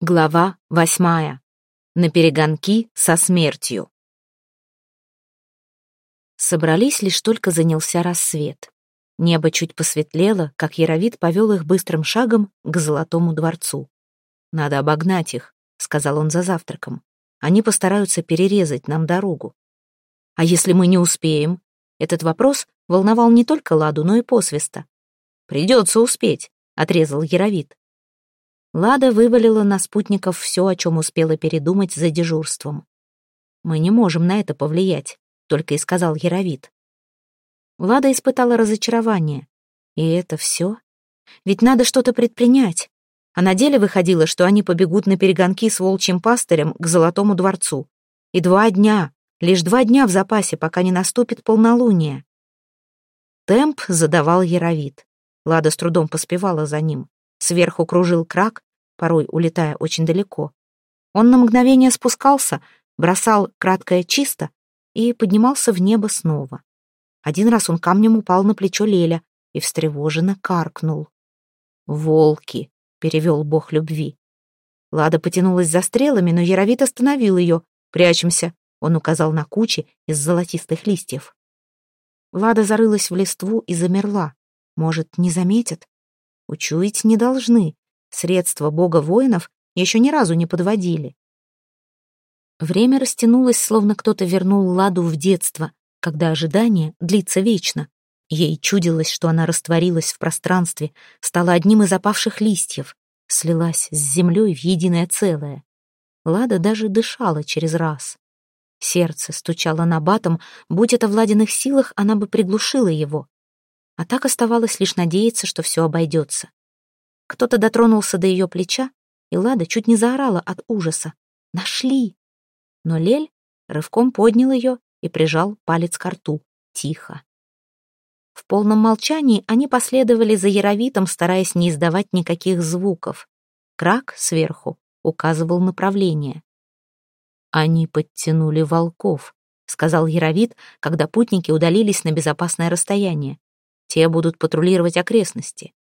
Глава восьмая. На перегонки со смертью. Собрались лишь только занялся рассвет. Небо чуть посветлело, как Яровид повел их быстрым шагом к Золотому дворцу. «Надо обогнать их», — сказал он за завтраком. «Они постараются перерезать нам дорогу». «А если мы не успеем?» Этот вопрос волновал не только Ладу, но и посвиста. «Придется успеть», — отрезал Яровид. Лада вывалила на спутников все, о чем успела передумать за дежурством. «Мы не можем на это повлиять», — только и сказал Яровит. Лада испытала разочарование. И это все? Ведь надо что-то предпринять. А на деле выходило, что они побегут на перегонки с волчьим пастырем к Золотому дворцу. И два дня, лишь два дня в запасе, пока не наступит полнолуние. Темп задавал Яровит. Лада с трудом поспевала за ним. Сверху кружил крак, порой улетая очень далеко. Он на мгновение спускался, бросал краткое чисто и поднимался в небо снова. Один раз он камнем упал на плечо Леля и встревоженно каркнул. «Волки!» — перевел бог любви. Лада потянулась за стрелами, но Яровит остановил ее. «Прячемся!» — он указал на кучи из золотистых листьев. Лада зарылась в листву и замерла. Может, не заметят? Учуять не должны. Средства бога воинов еще ни разу не подводили. Время растянулось, словно кто-то вернул Ладу в детство, когда ожидание длится вечно. Ей чудилось, что она растворилась в пространстве, стала одним из опавших листьев, слилась с землей в единое целое. Лада даже дышала через раз. Сердце стучало на батом, будь это в Ладиных силах, она бы приглушила его. А так оставалось лишь надеяться, что все обойдется. Кто-то дотронулся до ее плеча, и Лада чуть не заорала от ужаса. «Нашли!» Но Лель рывком поднял ее и прижал палец к рту. Тихо. В полном молчании они последовали за Яровитом, стараясь не издавать никаких звуков. Крак сверху указывал направление. «Они подтянули волков», — сказал Яровит, когда путники удалились на безопасное расстояние. «Те будут патрулировать окрестности.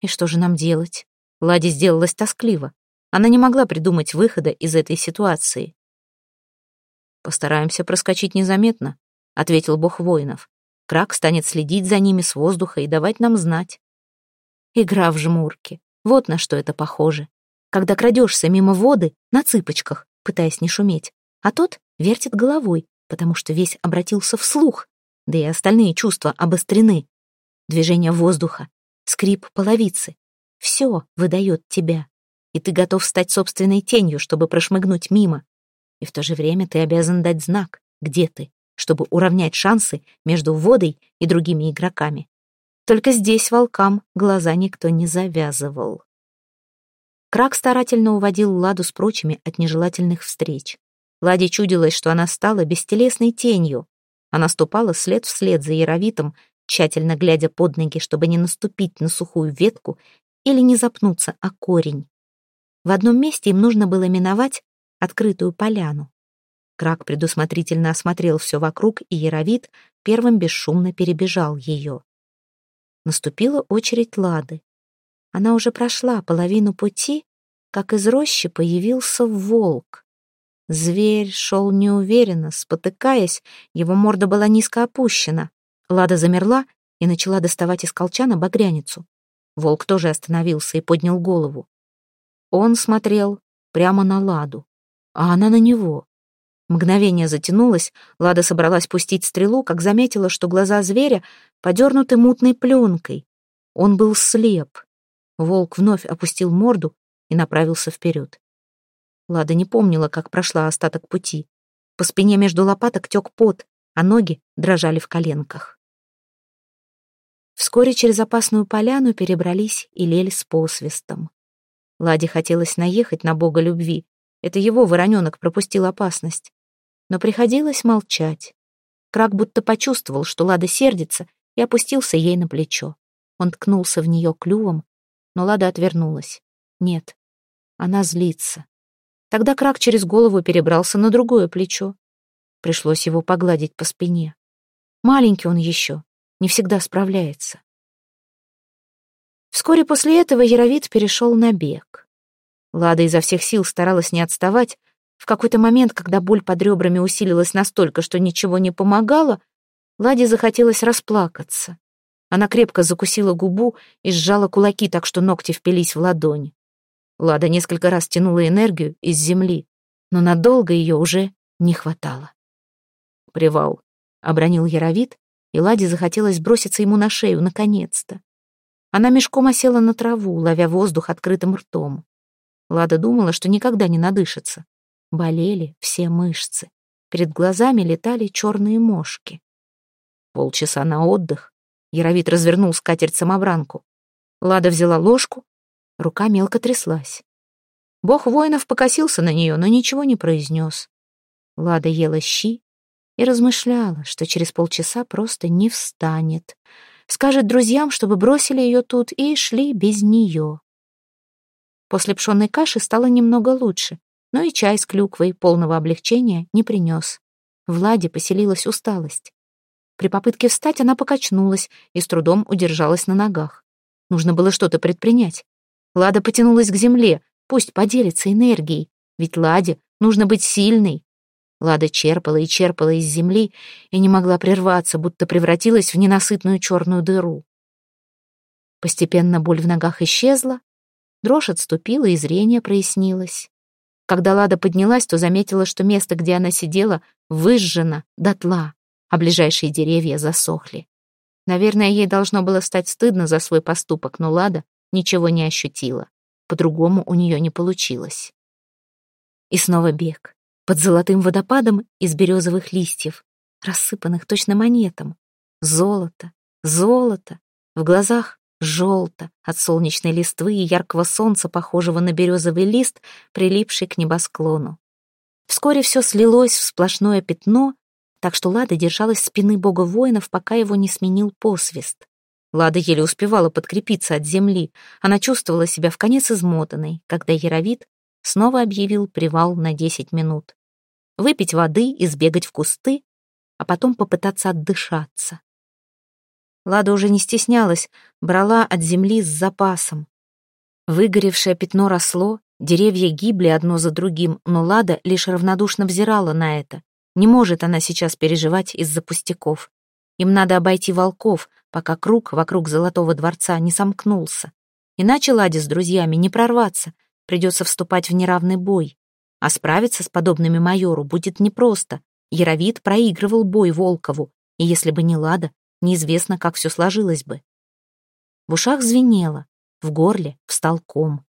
И что же нам делать? Ладе сделалась тоскливо. Она не могла придумать выхода из этой ситуации. «Постараемся проскочить незаметно», — ответил бог воинов. «Крак станет следить за ними с воздуха и давать нам знать». Игра в жмурки. Вот на что это похоже. Когда крадешься мимо воды на цыпочках, пытаясь не шуметь, а тот вертит головой, потому что весь обратился вслух, да и остальные чувства обострены. Движение воздуха, скрип половицы. Все выдает тебя, и ты готов стать собственной тенью, чтобы прошмыгнуть мимо. И в то же время ты обязан дать знак, где ты, чтобы уравнять шансы между водой и другими игроками. Только здесь волкам глаза никто не завязывал. Крак старательно уводил Ладу с прочими от нежелательных встреч. Ладе чудилось, что она стала бестелесной тенью. Она ступала след вслед за Яровитом, тщательно глядя под ноги, чтобы не наступить на сухую ветку или не запнуться о корень. В одном месте им нужно было миновать открытую поляну. Крак предусмотрительно осмотрел все вокруг, и Яровит первым бесшумно перебежал ее. Наступила очередь Лады. Она уже прошла половину пути, как из рощи появился волк. Зверь шел неуверенно, спотыкаясь, его морда была низко опущена. Лада замерла и начала доставать из колчана багряницу. Волк тоже остановился и поднял голову. Он смотрел прямо на Ладу, а она на него. Мгновение затянулось, Лада собралась пустить стрелу, как заметила, что глаза зверя подернуты мутной пленкой. Он был слеп. Волк вновь опустил морду и направился вперед. Лада не помнила, как прошла остаток пути. По спине между лопаток тек пот, а ноги дрожали в коленках. Вскоре через опасную поляну перебрались и лель с посвистом. Ладе хотелось наехать на бога любви. Это его вороненок пропустил опасность. Но приходилось молчать. Крак будто почувствовал, что Лада сердится, и опустился ей на плечо. Он ткнулся в нее клювом, но Лада отвернулась. Нет, она злится. Тогда Крак через голову перебрался на другое плечо. Пришлось его погладить по спине. Маленький он еще, не всегда справляется. Вскоре после этого Яровит перешел на бег. Лада изо всех сил старалась не отставать. В какой-то момент, когда боль под ребрами усилилась настолько, что ничего не помогало, Ладе захотелось расплакаться. Она крепко закусила губу и сжала кулаки так, что ногти впились в ладонь. Лада несколько раз тянула энергию из земли, но надолго ее уже не хватало. «Привал», — обронил Яровит, и Ладе захотелось броситься ему на шею наконец-то. Она мешком осела на траву, ловя воздух открытым ртом. Лада думала, что никогда не надышится. Болели все мышцы. Перед глазами летали черные мошки. Полчаса на отдых. Яровит развернул скатерть-самобранку. Лада взяла ложку, рука мелко тряслась. Бог воинов покосился на нее, но ничего не произнес. Лада ела щи и размышляла, что через полчаса просто не встанет. Скажет друзьям, чтобы бросили ее тут и шли без нее. После пшенной каши стало немного лучше, но и чай с клюквой полного облегчения не принес. В Ладе поселилась усталость. При попытке встать она покачнулась и с трудом удержалась на ногах. Нужно было что-то предпринять. Лада потянулась к земле, пусть поделится энергией, ведь Ладе нужно быть сильной. Лада черпала и черпала из земли и не могла прерваться, будто превратилась в ненасытную черную дыру. Постепенно боль в ногах исчезла, дрожь отступила и зрение прояснилось. Когда Лада поднялась, то заметила, что место, где она сидела, выжжено дотла а ближайшие деревья засохли. Наверное, ей должно было стать стыдно за свой поступок, но Лада ничего не ощутила. По-другому у нее не получилось. И снова бег. Под золотым водопадом из березовых листьев, рассыпанных точно монетом. Золото, золото. В глазах желто от солнечной листвы и яркого солнца, похожего на березовый лист, прилипший к небосклону. Вскоре все слилось в сплошное пятно, так что Лада держалась спины бога воинов, пока его не сменил посвист. Лада еле успевала подкрепиться от земли. Она чувствовала себя в конец измотанной, когда Яровит снова объявил привал на десять минут. Выпить воды и сбегать в кусты, а потом попытаться отдышаться. Лада уже не стеснялась, брала от земли с запасом. Выгоревшее пятно росло, деревья гибли одно за другим, но Лада лишь равнодушно взирала на это. Не может она сейчас переживать из-за пустяков. Им надо обойти волков, пока круг вокруг Золотого дворца не сомкнулся. Иначе Ладе с друзьями не прорваться, придется вступать в неравный бой. А справиться с подобными майору будет непросто. Яровит проигрывал бой Волкову, и если бы не Лада, неизвестно, как все сложилось бы. В ушах звенело, в горле встал ком.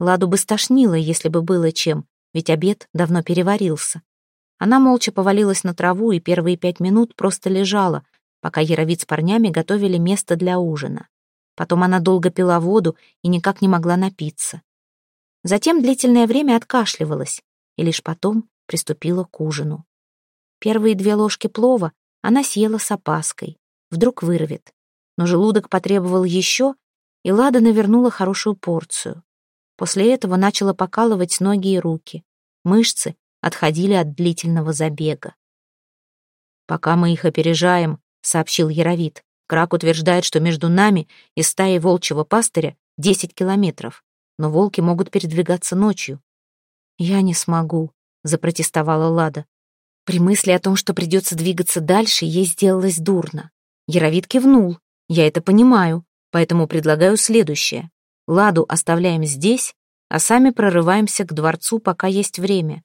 Ладу бы стошнило, если бы было чем, ведь обед давно переварился. Она молча повалилась на траву и первые пять минут просто лежала, пока Яровид с парнями готовили место для ужина. Потом она долго пила воду и никак не могла напиться. Затем длительное время откашливалась и лишь потом приступила к ужину. Первые две ложки плова она съела с опаской. Вдруг вырвет. Но желудок потребовал еще, и Лада навернула хорошую порцию. После этого начала покалывать ноги и руки. Мышцы отходили от длительного забега. «Пока мы их опережаем», — сообщил Яровит, «Крак утверждает, что между нами и стаей волчьего пастыря 10 километров, но волки могут передвигаться ночью». «Я не смогу», — запротестовала Лада. При мысли о том, что придется двигаться дальше, ей сделалось дурно. Яровит кивнул. «Я это понимаю, поэтому предлагаю следующее. Ладу оставляем здесь, а сами прорываемся к дворцу, пока есть время.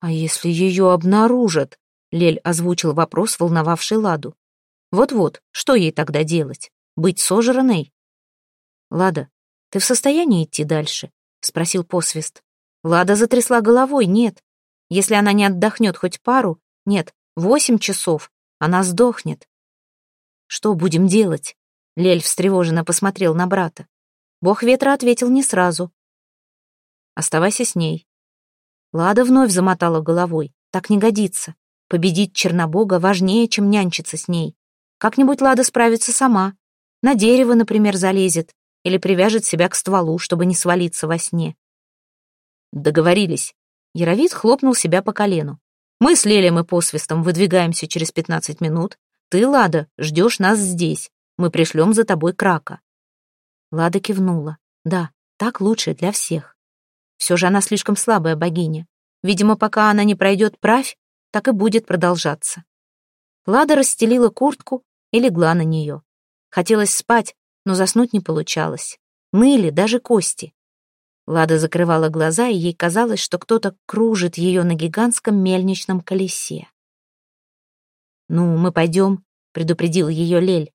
«А если ее обнаружат?» — Лель озвучил вопрос, волновавший Ладу. «Вот-вот, что ей тогда делать? Быть сожранной?» «Лада, ты в состоянии идти дальше?» — спросил посвист. Лада затрясла головой. «Нет. Если она не отдохнет хоть пару, нет, восемь часов, она сдохнет». «Что будем делать?» Лель встревоженно посмотрел на брата. Бог ветра ответил не сразу. «Оставайся с ней. Лада вновь замотала головой. Так не годится. Победить Чернобога важнее, чем нянчиться с ней. Как-нибудь Лада справится сама. На дерево, например, залезет. Или привяжет себя к стволу, чтобы не свалиться во сне. Договорились. Яровид хлопнул себя по колену. Мы с Лелем и посвистом выдвигаемся через пятнадцать минут. Ты, Лада, ждешь нас здесь. Мы пришлем за тобой крака. Лада кивнула. Да, так лучше для всех. Все же она слишком слабая богиня. Видимо, пока она не пройдет правь, так и будет продолжаться. Лада расстелила куртку и легла на нее. Хотелось спать, но заснуть не получалось. Ныли даже кости. Лада закрывала глаза, и ей казалось, что кто-то кружит ее на гигантском мельничном колесе. «Ну, мы пойдем», — предупредил ее Лель.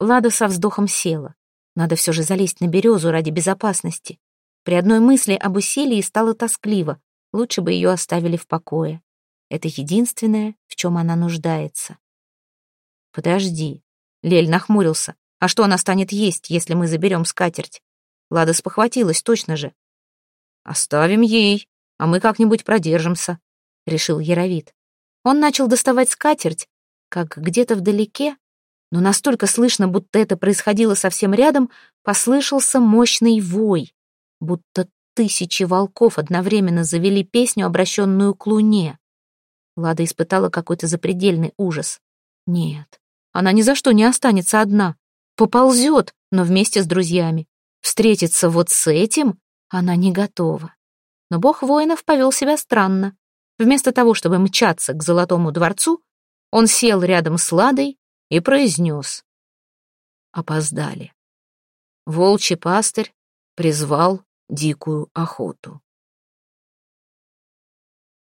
Лада со вздохом села. Надо все же залезть на березу ради безопасности. При одной мысли об усилии стало тоскливо. Лучше бы ее оставили в покое. Это единственное, в чем она нуждается. «Подожди», — Лель нахмурился. «А что она станет есть, если мы заберем скатерть?» Лада спохватилась, точно же. «Оставим ей, а мы как-нибудь продержимся», — решил Яровит. Он начал доставать скатерть, как где-то вдалеке, но настолько слышно, будто это происходило совсем рядом, послышался мощный вой, будто тысячи волков одновременно завели песню, обращенную к луне. Лада испытала какой-то запредельный ужас. Нет, она ни за что не останется одна. Поползет, но вместе с друзьями. Встретиться вот с этим она не готова. Но бог воинов повел себя странно. Вместо того, чтобы мчаться к Золотому дворцу, он сел рядом с Ладой и произнес. Опоздали. Волчий пастырь призвал дикую охоту.